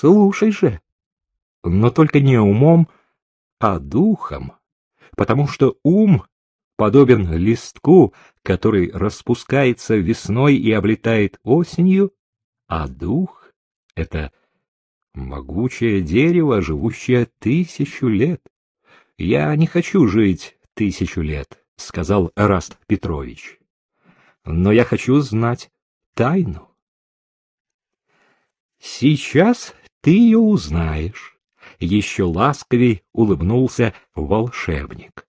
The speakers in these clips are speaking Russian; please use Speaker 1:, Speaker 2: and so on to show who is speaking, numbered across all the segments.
Speaker 1: Слушай же, но только не умом, а духом, потому что ум подобен листку, который распускается весной и облетает осенью, а дух — это могучее дерево, живущее тысячу лет. Я не хочу жить тысячу лет, — сказал Раст Петрович. Но я хочу знать тайну. Сейчас ты ее узнаешь еще ласковей улыбнулся волшебник.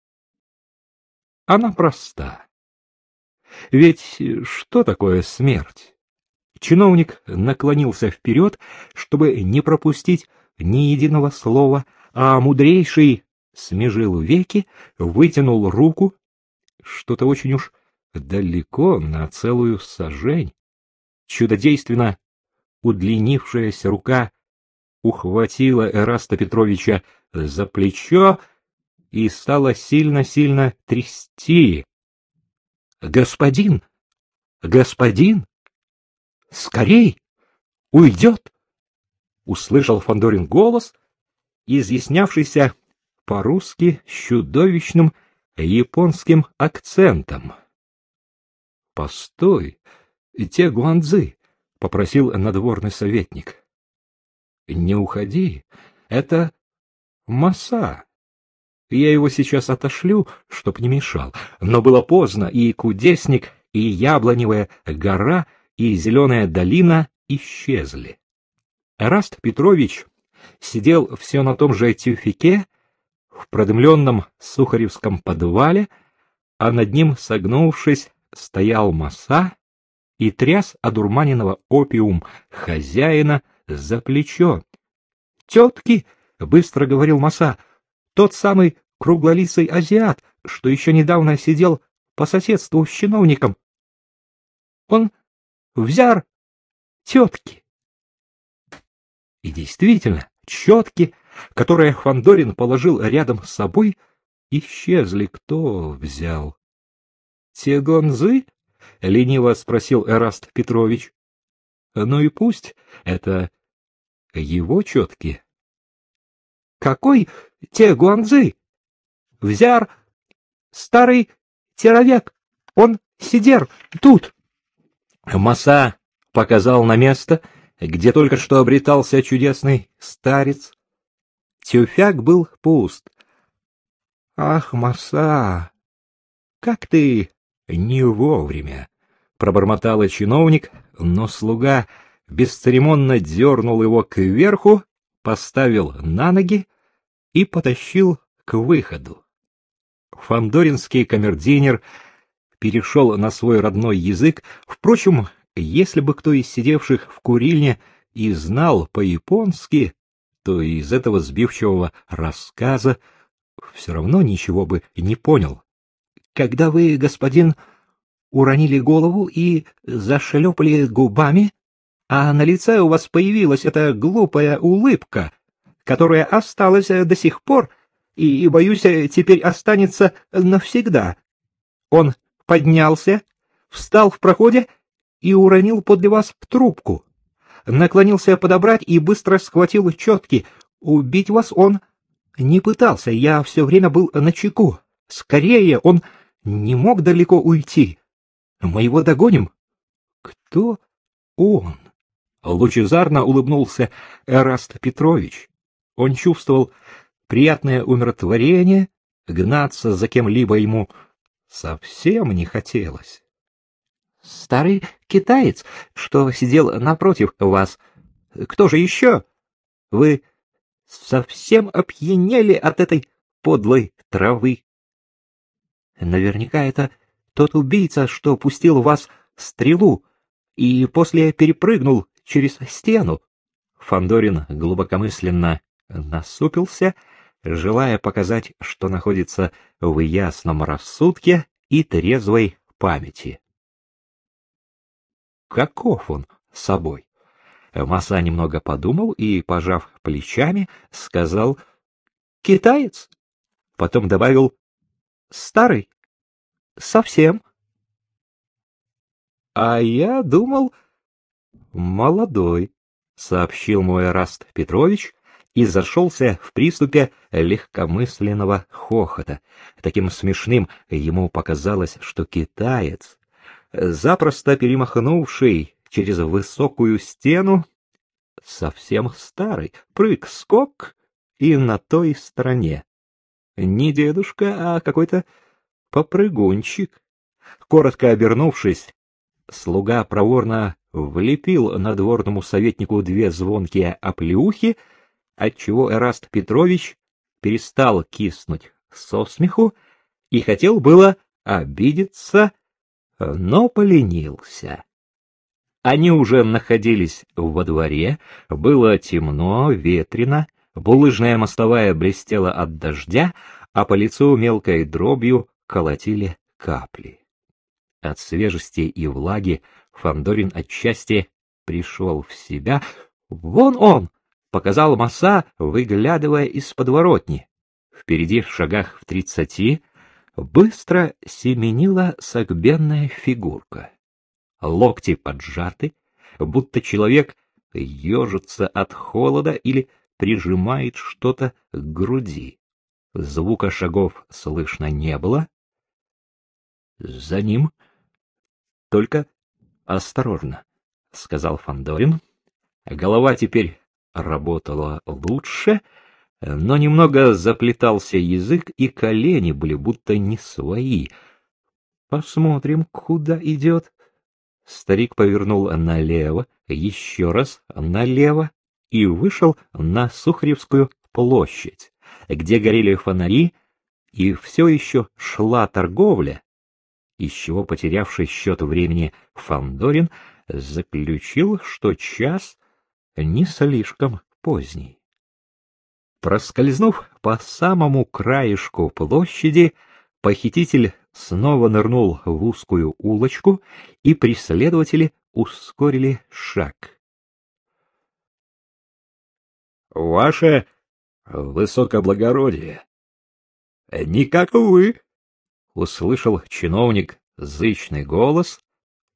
Speaker 1: Она проста. Ведь что такое смерть? Чиновник наклонился вперед, чтобы не пропустить ни единого слова, а мудрейший смежил веки, вытянул руку, что-то очень уж далеко на целую сажень. Чудодейственно удлинившаяся рука ухватила Эраста Петровича за плечо и стала сильно-сильно трясти. — Господин! Господин! Скорей! Уйдет! — услышал Фандорин голос, изъяснявшийся по-русски чудовищным японским акцентом. — Постой, те гуанзы! — попросил надворный советник. Не уходи. Это Маса. Я его сейчас отошлю, чтоб не мешал. Но было поздно, и кудесник, и яблоневая гора, и зеленая долина исчезли. Раст Петрович сидел все на том же тюфике, в продымленном сухаревском подвале, а над ним, согнувшись, стоял Маса и тряс одурманенного опиум хозяина, за плечо. — Тетки! — быстро говорил Маса. — Тот самый круглолицый азиат, что еще недавно сидел по соседству с чиновником. Он взяр тетки. И действительно, четки, которые Фандорин положил рядом с собой, исчезли. Кто взял? — Те гонзы? — лениво спросил Эраст Петрович. — Ну и пусть, это его четки. Какой те гуанзы? Взяр старый теровек, он сидер тут. Маса показал на место, где только что обретался чудесный старец. Тюфяк был пуст. Ах, Маса, как ты не вовремя! Пробормотал чиновник, но слуга бесцеремонно дернул его кверху, поставил на ноги и потащил к выходу. Фандоринский камердинер перешел на свой родной язык. Впрочем, если бы кто из сидевших в курильне и знал по-японски, то из этого сбивчивого рассказа все равно ничего бы не понял. Когда вы, господин, уронили голову и зашлепали губами, а на лице у вас появилась эта глупая улыбка, которая осталась до сих пор и, боюсь, теперь останется навсегда. Он поднялся, встал в проходе и уронил подле вас трубку. Наклонился подобрать и быстро схватил четки. Убить вас он не пытался, я все время был на чеку. Скорее, он не мог далеко уйти. Мы его догоним. Кто он? Лучезарно улыбнулся Эраст Петрович. Он чувствовал приятное умиротворение, гнаться за кем-либо ему совсем не хотелось. — Старый китаец, что сидел напротив вас. Кто же еще? Вы совсем опьянели от этой подлой травы. Наверняка это тот убийца, что пустил вас стрелу и после перепрыгнул через стену. Фандорин глубокомысленно насупился, желая показать, что находится в ясном рассудке и трезвой памяти. Каков он собой? Маса немного подумал и, пожав плечами, сказал «Китаец». Потом добавил «Старый». «Совсем». «А я думал, молодой, сообщил мой Эраст Петрович и зашелся в приступе легкомысленного хохота. Таким смешным ему показалось, что китаец, запросто перемахнувший через высокую стену, совсем старый, прыг-скок и на той стороне. Не дедушка, а какой-то попрыгунчик. Коротко обернувшись, слуга проворно влепил надворному советнику две звонкие оплеухи, отчего Эраст Петрович перестал киснуть со смеху и хотел было обидеться, но поленился. Они уже находились во дворе, было темно, ветрено, булыжная мостовая блестела от дождя, а по лицу мелкой дробью колотили капли. От свежести и влаги Фандорин отчасти пришел в себя. «Вон он!» — показал Маса, выглядывая из подворотни. Впереди, в шагах в тридцати, быстро семенила согбенная фигурка локти поджаты, будто человек ежится от холода или прижимает что-то к груди. Звука шагов слышно не было. За ним только осторожно, — сказал Фандорин. Голова теперь работала лучше, но немного заплетался язык, и колени были будто не свои. Посмотрим, куда идет. Старик повернул налево, еще раз налево и вышел на Сухаревскую площадь, где горели фонари, и все еще шла торговля, из чего потерявший счет времени Фандорин заключил, что час не слишком поздний. Проскользнув по самому краешку площади, похититель снова нырнул в узкую улочку, и преследователи ускорили шаг. — Ваше высокоблагородие! — Не как вы! — услышал чиновник зычный голос,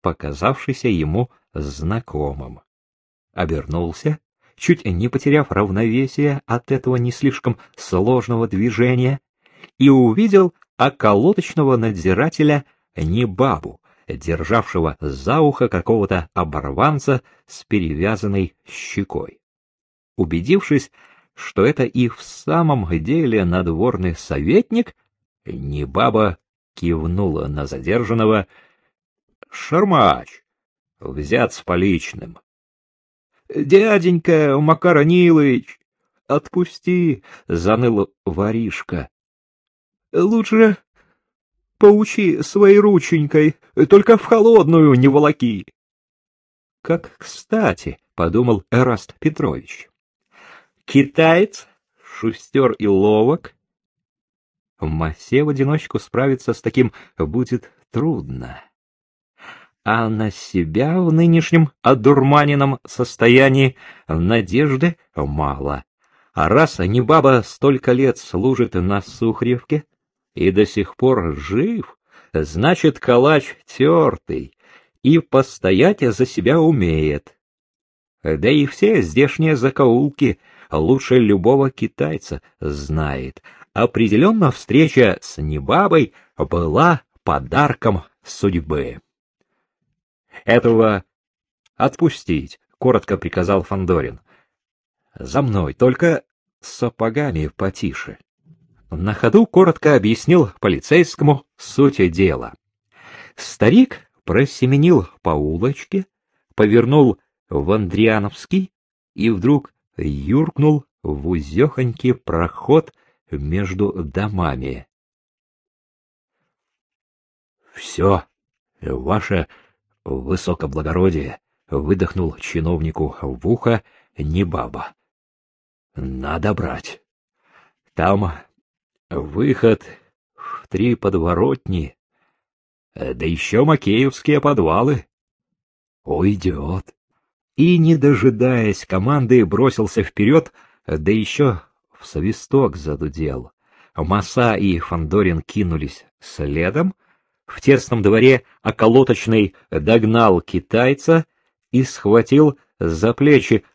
Speaker 1: показавшийся ему знакомым. Обернулся, чуть не потеряв равновесие от этого не слишком сложного движения, и увидел околоточного надзирателя Небабу, державшего за ухо какого-то оборванца с перевязанной щекой. Убедившись, что это и в самом деле надворный советник, Небаба кивнула на задержанного. — Шармач, взят с поличным. — Дяденька Макар Нилыч, отпусти, — заныл воришка. Лучше поучи своей рученькой, только в холодную не волоки. Как кстати, — подумал Эраст Петрович. Китаец, шустер и ловок. Массе в одиночку справиться с таким будет трудно. А на себя в нынешнем одурманенном состоянии надежды мало. А раз не баба столько лет служит на Сухревке, и до сих пор жив, значит, калач тертый и постоять за себя умеет. Да и все здешние закоулки лучше любого китайца знает. Определенно встреча с Небабой была подарком судьбы. Этого отпустить, коротко приказал Фандорин. За мной, только сапогами потише. На ходу коротко объяснил полицейскому суть дела. Старик просеменил по улочке, повернул в Андриановский и вдруг юркнул в узехонький проход между домами. — Все, ваше высокоблагородие, — выдохнул чиновнику в ухо Небаба. — Надо брать. Там Выход в три подворотни, да еще макеевские подвалы. Уйдет. И, не дожидаясь команды, бросился вперед, да еще свисток задудел. Маса и Фандорин кинулись следом. В тесном дворе околоточный догнал китайца и схватил за плечи.